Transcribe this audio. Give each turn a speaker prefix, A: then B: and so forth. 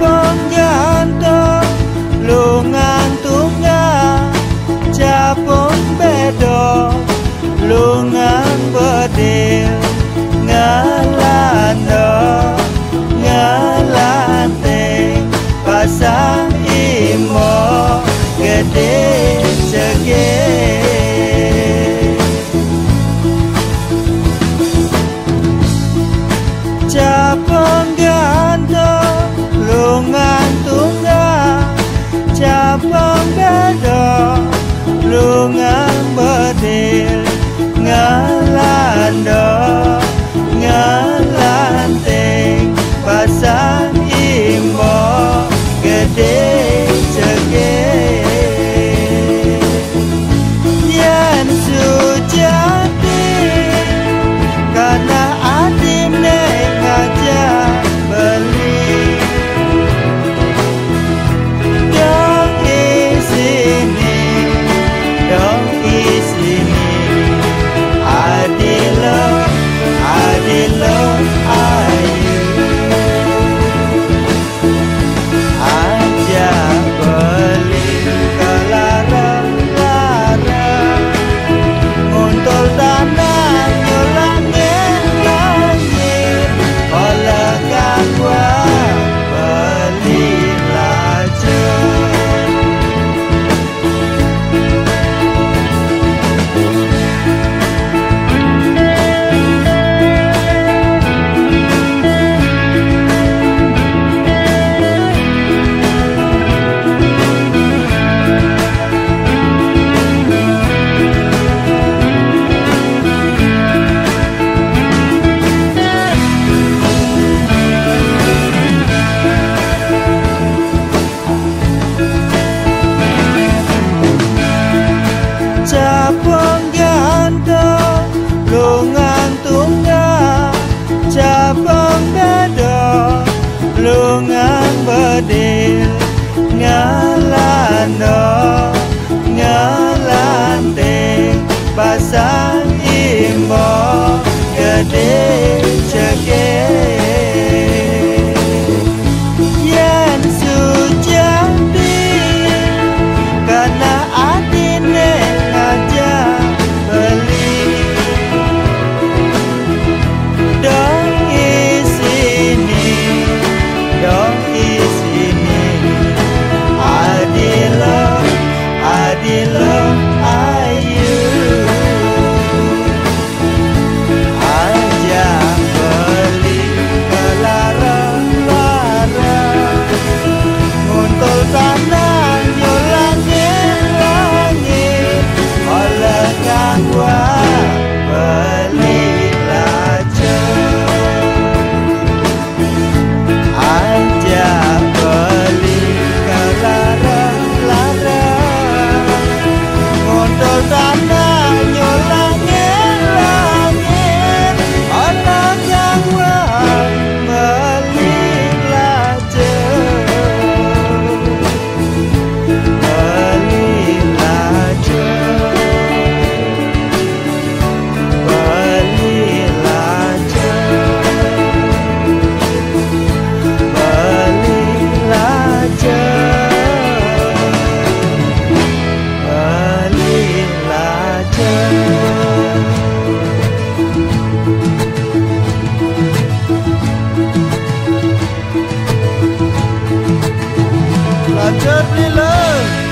A: Capong cekeh Lanjut nih lo